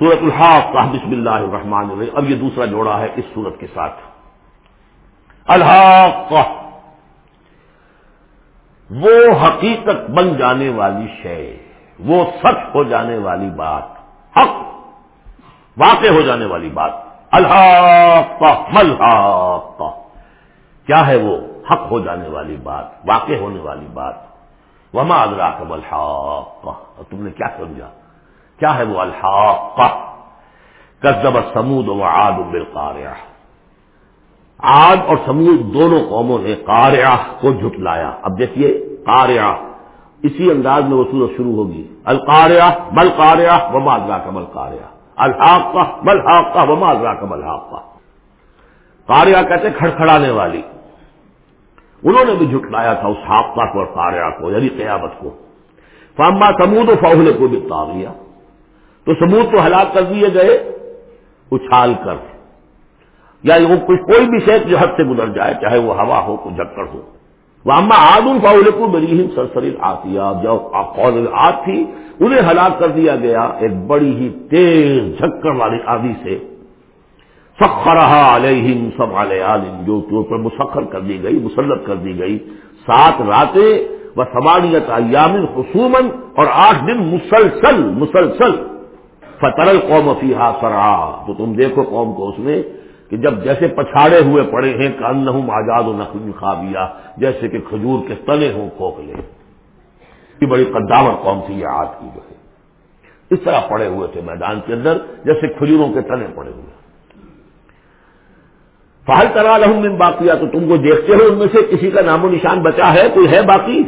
سورت الحاق بسم اللہ الرحمن الرحیم۔ اب یہ دوسرا جوڑا ہے اس سورت کے ساتھ۔ الحاق، وہ حقیقت بن جانے والی شے، وہ سچ ہو جانے والی بات، حق واقع ہو جانے والی بات۔ الحاق ملحاق کیا ہے وہ؟ حق ہو جانے والی بات، واقع ہونے والی بات۔ وما ادراک الحاق؟ تم نے کیا سمجھا؟ کیا ہے وہ الحاق؟ کزب سمود و آد بالقاریہ آد اور سمود دونوں قوموں نے قاریہ کو جھٹلایا۔ اب دیکھیے قاریہ اسی انداز میں وہ سورت شروع ہوگی۔ القاریہ بل قاریہ وما ادرا کمل قاریہ الحاق کا بل حاق کا وما ادرا کمل حاق کا قاریہ کہتے کھڑکھڑانے والی۔ انہوں نے بھی جھٹلایا تھا اس حاقہ کو اور قاریہ کو یعنی قیامت کو۔ فاما سمود و فاہل کو بھی تاغیہ تو سمود تو ہلاک کر دیے گئے، اچھال کر۔ یا وہ کوئی بھی شیخ جو حد سے گزر جائے، چاہے وہ ہوا ہو تو جکڑ ہو۔ وہ اما آدم فاول کو بری سرسری آتی جو آگ تھی، انہیں ہلاک کر دیا گیا ایک بڑی ہی تیز جھکڑ والی آدھی سے۔ سخرا علیہم سب علیہ جو اوپر مسخر کر دی گئی، مسلط کر دی گئی۔ سات راتیں و سمانیت ایامن خصومن اور آٹھ دن مسلسل مسلسل۔ فترل قوم فیحا سرا تو تم دیکھو قوم کو اس میں کہ جب جیسے پچھاڑے ہوئے پڑے ہیں کہ ان آزاد و نقل خوابیا جیسے کہ کھجور کے تنے ہوں کھوکھلے یہ بڑی قدامت قوم تھی، یہ آج کی جو ہے۔ اس طرح پڑے ہوئے تھے میدان کے اندر، جیسے کھجوروں کے تنے پڑے ہوئے۔ فہل کرا لہم من باقیہ تو تم کو دیکھتے ہو ان میں سے کسی کا نام و نشان بچا ہے؟ کوئی ہے باقی؟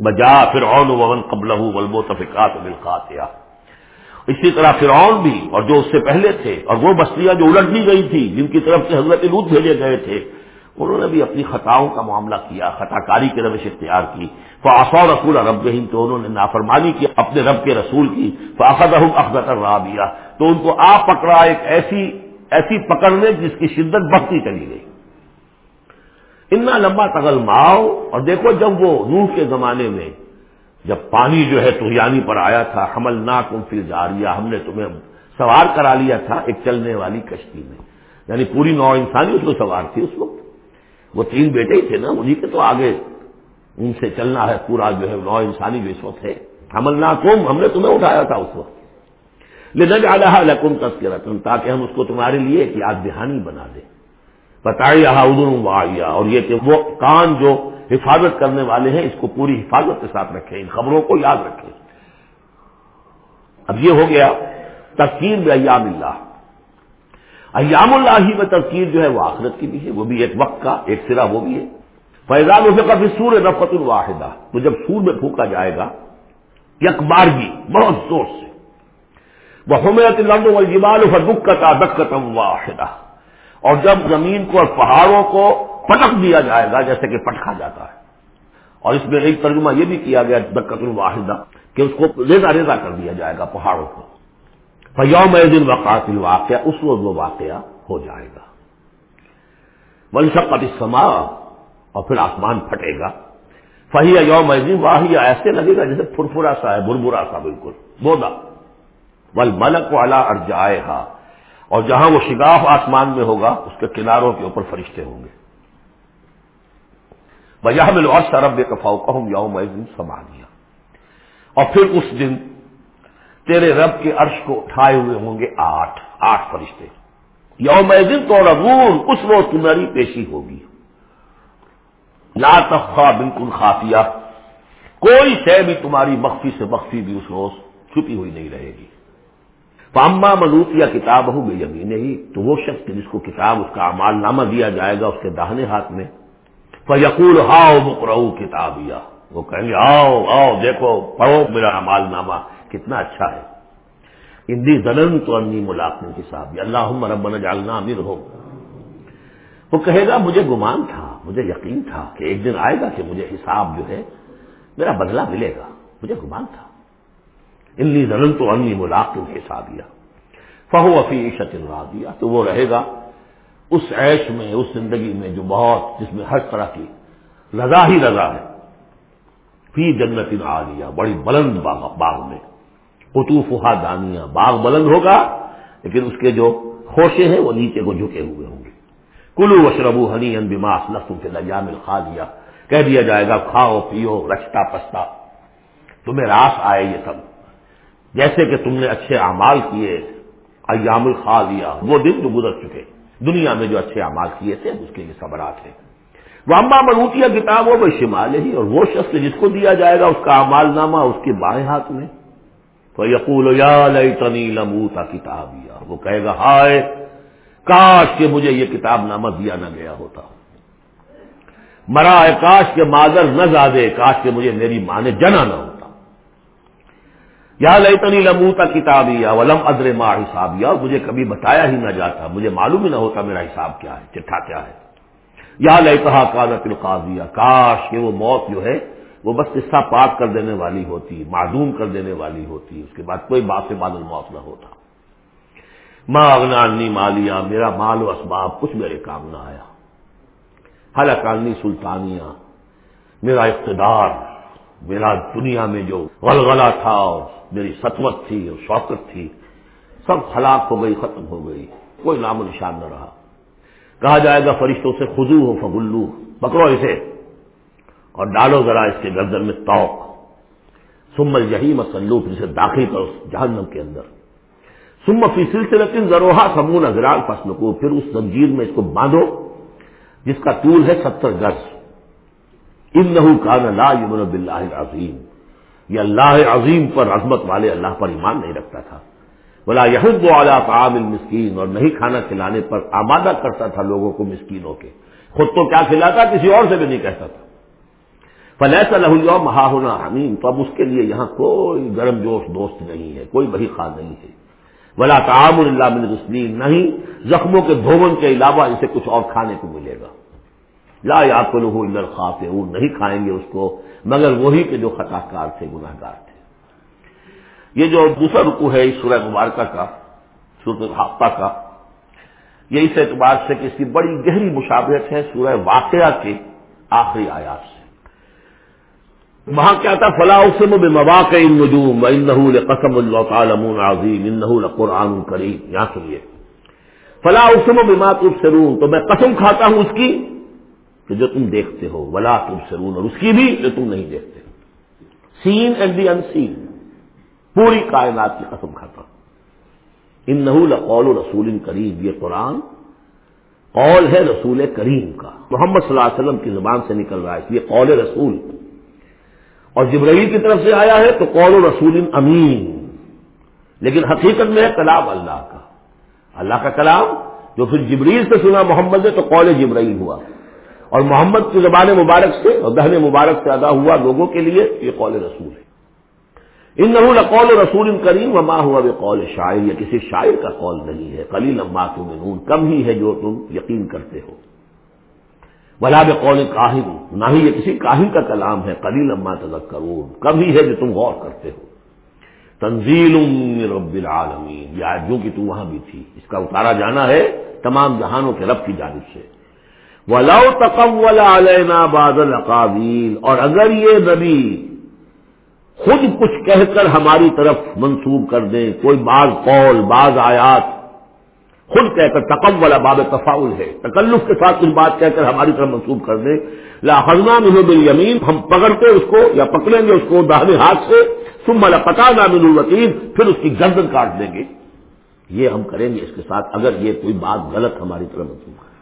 بجا پھر اون ون قبل ولبو تفقات اسی طرح فرعون بھی اور جو اس سے پہلے تھے اور وہ بستیاں جو الٹ دی گئی تھی، جن کی طرف سے حضرت لوت بھیجے گئے تھے، انہوں نے بھی اپنی خطاؤں کا معاملہ کیا خطا کاری کی روش اختیار کی۔ فاص رسول رب تو انہوں نے نافرمانی کی اپنے رب کے رسول کی۔ فاخت اخبت رابیہ تو ان کو آپ پکڑا ایک ایسی ایسی پکڑنے جس کی شدت بڑھتی چلی گئی۔ اتنا لمبا تغل ماؤ اور دیکھو جب وہ نوح کے زمانے میں جب پانی جو ہے تہیانی پر آیا تھا حمل نہ تم پھر جاریہ ہم نے تمہیں سوار کرا لیا تھا ایک چلنے والی کشتی میں۔ یعنی پوری نو انسانی اس کو سوار تھی اس وقت۔ وہ تین بیٹے ہی تھے نا انہیں کے تو آگے ان سے چلنا ہے، پورا جو ہے نو انسانی جو اس وقت ہے۔ حمل نہ تم ہم نے تمہیں اٹھایا تھا اس وقت۔ لیکن ڈالا لکم تذکرہ تاکہ ہم اس کو تمہارے لیے ایک یاد دہانی بنا دیں۔ بتائی ادر اور یہ کہ وہ کان جو حفاظت کرنے والے ہیں، اس کو پوری حفاظت کے ساتھ رکھیں، ان خبروں کو یاد رکھیں۔ اب یہ ہو گیا تذکیر میں ایام اللہ۔ ایام اللہ ہی میں تذکیر جو ہے وہ آخرت کی بھی ہے، وہ بھی ایک وقت کا، ایک سرا وہ بھی ہے۔ فیضان اسے کبھی سور رفت الواحدہ تو جب سور میں پھونکا جائے گا یک بارگی بہت زور سے۔ وہ حمیت لمب و جمال دکتا واحدہ اور جب زمین کو اور پہاڑوں کو پٹک دیا جائے گا جیسے کہ پٹکا جاتا ہے۔ اور اس میں ایک ترجمہ یہ بھی کیا گیا دقت الواحدہ کہ اس کو ریزا ریزا کر دیا جائے گا پہاڑوں کو۔ فیوم دن وقات واقعہ اس روز وہ واقعہ ہو جائے گا۔ ونشقت سما اور پھر آسمان پھٹے گا۔ فہی یوم دن واہیا ایسے لگے گا جیسے فرفرا سا ہے، بربرا سا بالکل بودا ول ملک والا ارجائے اور جہاں وہ شگاف آسمان میں ہوگا، اس کے کناروں کے اوپر فرشتے ہوں گے۔ بجا ملو اور سرب کفاؤ کہوں یوم سما دیا اور پھر اس دن تیرے رب کے عرش کو اٹھائے ہوئے ہوں گے آٹھ آٹھ فرشتے۔ یوم دن تو ربون اس روز تمہاری پیشی ہوگی۔ لا تخوا بالکل خافیہ کوئی شے بھی تمہاری مخفی سے مخفی بھی اس روز چھپی ہوئی نہیں رہے گی۔ پامبا ملوت یا کتاب ہو بے یمین ہی تو وہ شخص جس کو کتاب، اس کا امال نامہ دیا جائے گا، اس کے داہنے ہاتھ میں فیقول ہاؤ مکرو کتاب یا وہ کہیں گے، آؤ آؤ، دیکھو، پڑھو، میرا امال نامہ کتنا اچھا ہے۔ ہندی زنن تو انی ملاقن کتاب اللہ مربن جالنا امیر ہو وہ کہے گا، مجھے گمان تھا، مجھے یقین تھا کہ ایک دن آئے گا کہ مجھے حساب جو ہے، میرا بدلہ ملے گا۔ مجھے گمان تھا۔ انی زنن تو انی ملاقن حسابیہ فہو افی عشت دیا تو وہ رہے گا اس عیش میں، اس زندگی میں جو بہت جس میں ہر طرح کی رضا ہی رضا ہے۔ فی جنت آ بڑی بلند باغ میں۔ قطوف دانیاں باغ بلند ہوگا، لیکن اس کے جو خوشے ہیں وہ نیچے کو جھکے ہوئے ہوں گے۔ کلو وشربو ہنی ان بماس لفظوں کے لجام کھا دیا کہہ دیا جائے گا، کھاؤ، پیو، رچتا، پستا۔ تمہیں راس آئے یہ سب۔ جیسے کہ تم نے اچھے اعمال کیے، ایام الخا لیا وہ دن جو گزر چکے۔ دنیا میں جو اچھے اعمال کیے تھے، اس کے لیے صبرات ہیں۔ وہ اما مروتیا کتاب ہو وہ شمال ہی اور وہ شخص جس کو دیا جائے گا اس کا امال نامہ اس کے بائیں ہاتھ میں۔ تو یقول یا تنی لموتا کتاب یا وہ کہے گا، ہائے، کاش کہ مجھے یہ کتاب نامہ دیا نہ گیا ہوتا۔ مرا کاش کے مادر نہ زادے، کاش کے مجھے میری ماں نے جنا نہ ہوتا یا لئی لموتا کتاب یا ولم ادر ماں حساب. یا مجھے کبھی بتایا ہی نہ جاتا، مجھے معلوم ہی نہ ہوتا میرا حساب کیا ہے، چٹھا کیا ہے. یا لئی کہا القاضیہ، کاش کہ وہ موت جو ہے، وہ بس قصہ پاک کر دینے والی ہوتی، معدوم کر دینے والی ہوتی، اس کے بعد کوئی بات سے بادل موت نہ ہوتا. ماں اگنانی مالیا میرا مال و اسباب کچھ میرے کام نہ آیا. حلقانی سلطانیہ، میرا اقتدار میرا دنیا میں جو غلغلہ تھا اور میری سطوت تھی اور شوقت تھی، سب ہلاک ہو گئی، ختم ہو گئی، کوئی نام و نشان نہ رہا۔ کہا جائے گا، فرشتوں سے خزو ہو فگلو پکڑو اسے اور ڈالو ذرا اس کے گردن میں توق۔ سمل یہی مسلو پھر اسے داخل کرو جہنم کے اندر۔ سم فی سلسلہ ضروحا سمون اگرال فصل کو پھر اس زنجیر میں اس کو باندھو، جس کا طول ہے ستر گز۔ ان نحو کا لا یمن بلّہ عظیم یہ اللہ عظیم پر عظمت والے اللہ پر ایمان نہیں رکھتا تھا۔ بلا یہود اعلیٰ تعام المسکین اور نہیں کھانا کھلانے پر آمادہ کرتا تھا لوگوں کو مسکینوں کے۔ خود تو کیا کھلاتا کسی اور سے بھی نہیں کہتا تھا۔ فلیس اللہ مہا ہونا حمیم۔ تو اب اس کے لیے یہاں کوئی گرم جوش دوست نہیں ہے، کوئی بہی خواہ نہیں ہے۔ بلا تعام اللہ من غسلین، نہیں، زخموں کے دھون کے علاوہ اسے کچھ اور کھانے کو ملے گا۔ لا یا کو لوگ خاص نہیں کھائیں گے اس کو، مگر وہی کے جو خطا کار تھے گناہ گار تھے۔ یہ جو دوسرا رکو ہے اس سورہ مبارکہ کا سورت الحقہ کا، یہ اس اعتبار سے کہ اس کی بڑی گہری مشابہت ہے سورہ واقعہ کے آخری آیات سے۔ وہاں کیا تھا؟ فلاح اسم بے مواقع نجوم قسم اللہ تعالم عظیم ان قرآن کریم یہاں سنیے فلاح اسم و بما تب تو میں قسم کھاتا ہوں اس کی کہ جو تم دیکھتے ہو، ولا تب سرون اور اس کی بھی جو تم نہیں دیکھتے۔ سین اینڈ دی ان سین پوری کائنات کی قسم کھاتا۔ ان نحول قول رسول کریم، یہ قرآن قول ہے رسول کریم کا۔ محمد صلی اللہ علیہ وسلم کی زبان سے نکل رہا ہے یہ قول رسول۔ اور جبرائیل کی طرف سے آیا ہے تو قول رسول امین۔ لیکن حقیقت میں ہے کلام اللہ کا۔ اللہ کا کلام جو پھر جبریل سے سنا محمد نے تو قول جبرائیل ہوا۔ اور محمد کی زبان مبارک سے اور دہن مبارک سے ادا ہوا لوگوں کے لیے یہ قول رسول ہے۔ ان نحول قول رسول کریم وما ہوا وہ قول شاعر یا کسی شاعر کا قول نہیں ہے۔ کلی لمبا تم کم ہی ہے جو تم یقین کرتے ہو۔ بلا قول کاہن، نہ ہی یہ کسی کاہن کا کلام ہے۔ کلی لمبا تذک کرو کم ہی ہے جو تم غور کرتے ہو۔ تنزیل رب العالمین یا جو کہ تم وہاں بھی تھی۔ اس کا اتارا جانا ہے تمام جہانوں کے رب کی جانب سے۔ ولا تقم علینا بادل اقابیل اور اگر یہ نبی خود کچھ کہہ کر ہماری طرف منسوب کر دیں، کوئی بعض قول، بعض آیات، خود کہہ کر تقم والا باب تفاول ہے، تکلف کے ساتھ کچھ بات کہہ کر ہماری طرف منسوب کر دیں۔ لاحنا محب یمین ہم پکڑتے اس کو یا پکڑیں گے اس کو دہنے ہاتھ سے سم والا پتا نامن الوکیل پھر اس کی گردن کاٹ دیں گے۔ یہ ہم کریں گے اس کے ساتھ، اگر یہ کوئی بات غلط ہماری طرف منسوب ہے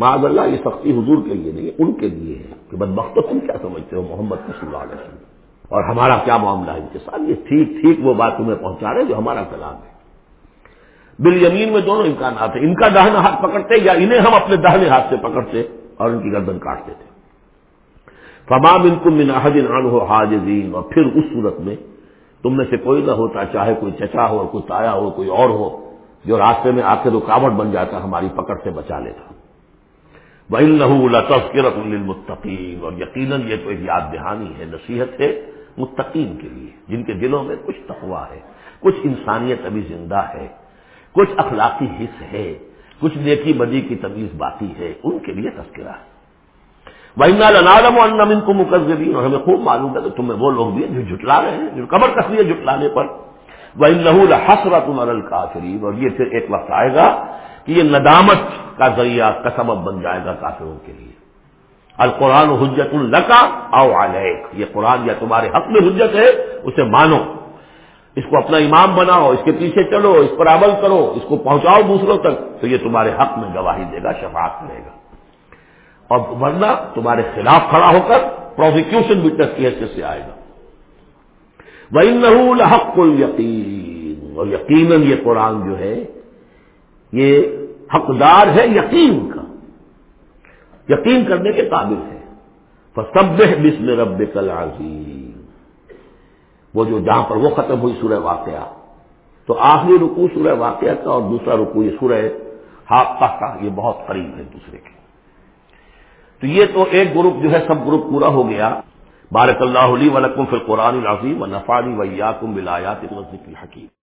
معذ اللہ، یہ سختی حضور کے لیے نہیں ان کے لیے ہے کہ بد بخت تم کیا سمجھتے ہو محمد صلی اللہ علیہ وسلم؟ اور ہمارا کیا معاملہ ہے ان کے ساتھ؟ یہ ٹھیک ٹھیک وہ بات تمہیں پہنچا رہے جو ہمارا کلام ہے۔ بل یمین میں دونوں امکانات ہیں، ان کا دہنا ہاتھ پکڑتے یا انہیں ہم اپنے دہنے ہاتھ سے پکڑتے اور ان کی گردن کاٹتے تھے۔ فمام ان کو مناحد ان ہو حاجزین، اور پھر اس صورت میں تم میں سے کوئی نہ ہوتا، چاہے کوئی چچا ہو، کوئی تایا ہو، کوئی اور ہو، جو راستے میں آ کے رکاوٹ بن جاتا، ہماری پکڑ سے بچا لیتا۔ وہ نہ تذکرت اور یقیناً یہ تو ایک یاد دہانی ہے، نصیحت ہے متقین کے لیے، جن کے دلوں میں کچھ تقوا ہے، کچھ انسانیت ابھی زندہ ہے، کچھ اخلاقی حص ہے، کچھ نیکی بدی کی تمیز باقی ہے، ان کے لیے تذکرہ ہے۔ بہنا لنالم و ان کو مقدبین اور ہمیں خوب معلوم ہے کہ تمہیں وہ لوگ بھی ہیں جو جھٹلا رہے ہیں، جو کمر کس لیے جھٹلانے پر۔ وہ لہو حسرت مرل اور یہ پھر ایک وقت آئے گا کہ یہ ندامت کا ذریعہ کا سبب بن جائے گا کافروں کے لیے۔ القرآن حجت القا او علیک۔ یہ قرآن یا تمہارے حق میں حجت ہے، اسے مانو۔ اس کو اپنا امام بناؤ، اس کے پیچھے چلو، اس پر عمل کرو، اس کو پہنچاؤ دوسروں تک، تو یہ تمہارے حق میں گواہی دے گا، شفاعت کرے گا۔ اور ورنہ تمہارے خلاف کھڑا ہو کر پروسیکیوشن وٹنس کی حیثیت سے آئے گا۔ وہ الحق یقین اور یقیناً یہ قرآن جو ہے یہ حقدار ہے یقین کا۔ یقین کرنے کے قابل ہے۔ سب بسم رب کل وہ جو جہاں پر وہ ختم ہوئی سورہ واقعہ۔ تو آخری رکو سورہ واقعہ کا اور دوسرا رکو یہ سورہ ہاپا کا، یہ بہت قریب ہے دوسرے کے۔ تو یہ تو ایک گروپ جو ہے، سب گروپ پورا ہو گیا۔ بارک اللہ علی ولکم فی القرآن العظیم و نفالی ویاکم ولایات الحکیم۔